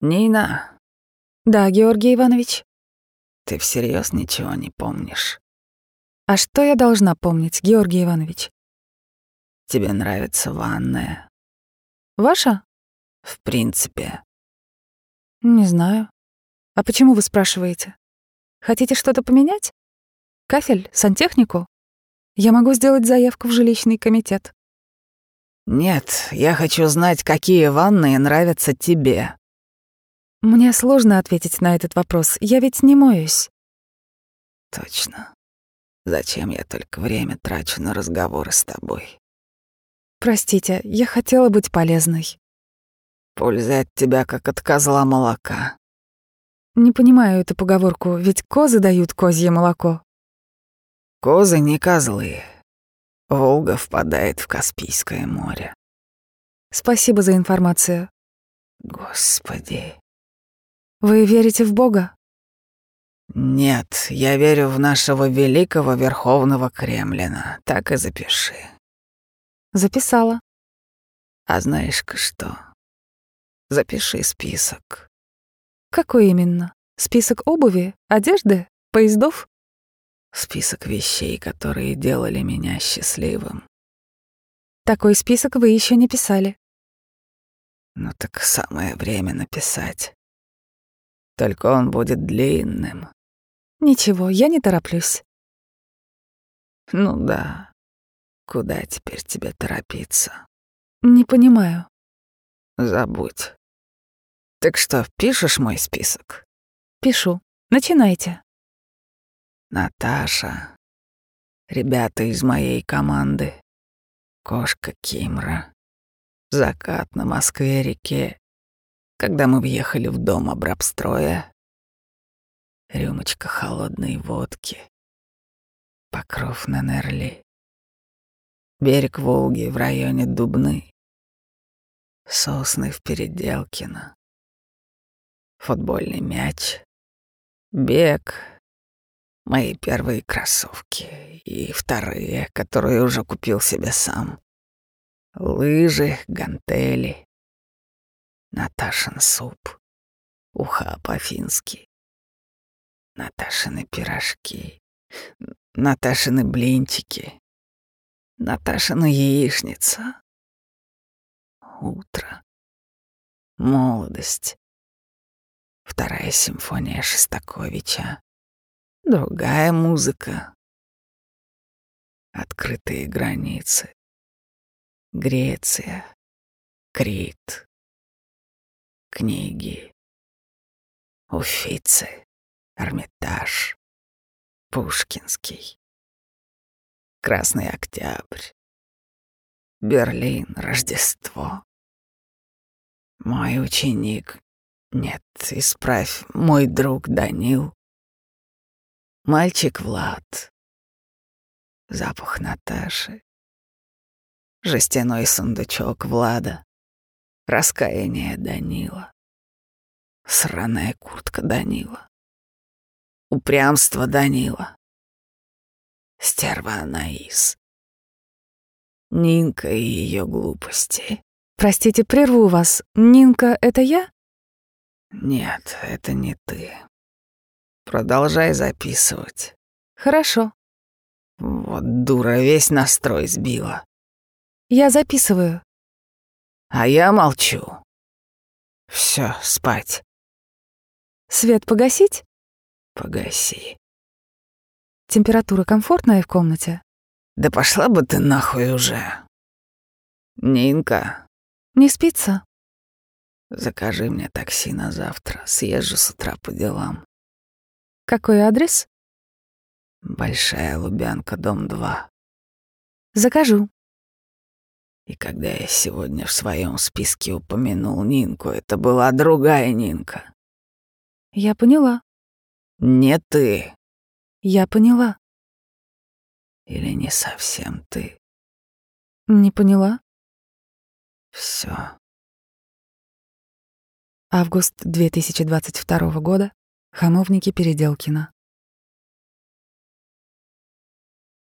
Нина, Да, Георгий Иванович. ты всерьез ничего не помнишь? А что я должна помнить, Георгий Иванович? Тебе нравится ванная? Ваша? В принципе. Не знаю. А почему вы спрашиваете? Хотите что-то поменять? Кафель, сантехнику? Я могу сделать заявку в жилищный комитет. Нет, я хочу знать, какие ванные нравятся тебе. Мне сложно ответить на этот вопрос. Я ведь не моюсь. Точно. Зачем я только время трачу на разговоры с тобой? Простите, я хотела быть полезной. Пользы от тебя, как от козла молока. Не понимаю эту поговорку, ведь козы дают козье молоко. Козы не козлы. Волга впадает в Каспийское море. Спасибо за информацию. Господи. Вы верите в Бога? Нет, я верю в нашего великого Верховного Кремлина. Так и запиши. Записала. А знаешь-ка что? Запиши список. Какой именно? Список обуви, одежды, поездов? Список вещей, которые делали меня счастливым. Такой список вы еще не писали. Ну так самое время написать. Только он будет длинным. Ничего, я не тороплюсь. Ну да. Куда теперь тебе торопиться? Не понимаю. Забудь. Так что, пишешь мой список? Пишу. Начинайте. Наташа. Ребята из моей команды. Кошка Кимра. Закат на Москве-реке. Когда мы въехали в дом обрабстроя. Рюмочка холодной водки. Покров на Нерли. Берег Волги в районе Дубны. Сосны в Переделкино. Футбольный мяч. Бег. Мои первые кроссовки. И вторые, которые уже купил себе сам. Лыжи, гантели. Наташин суп. Уха по-фински. Наташины пирожки. Наташины блинчики. Наташина яичница. Утро. Молодость. Вторая симфония Шостаковича. Другая музыка. Открытые границы. Греция. Крит. Книги. Уфицы. Эрмитаж. Пушкинский. Красный Октябрь. Берлин, Рождество. Мой ученик. Нет, исправь, мой друг Данил. Мальчик Влад. Запах Наташи. Жестяной сундучок Влада. Раскаяние Данила. Сраная куртка Данила. Упрямство Данила. Стерва Анаис. Нинка и ее глупости. Простите, прерву вас. Нинка — это я? Нет, это не ты. Продолжай записывать. Хорошо. Вот дура, весь настрой сбила. Я записываю. А я молчу. Все, спать. Свет погасить? Погаси. Температура комфортная в комнате? Да пошла бы ты нахуй уже. Нинка, Не спится? закажи мне такси на завтра. Съезжу с утра по делам. Какой адрес? Большая Лубянка, дом 2. Закажу. И когда я сегодня в своем списке упомянул Нинку, это была другая Нинка. Я поняла. Не ты. Я поняла. Или не совсем ты. Не поняла. Все. Август 2022 года. Хамовники Переделкина.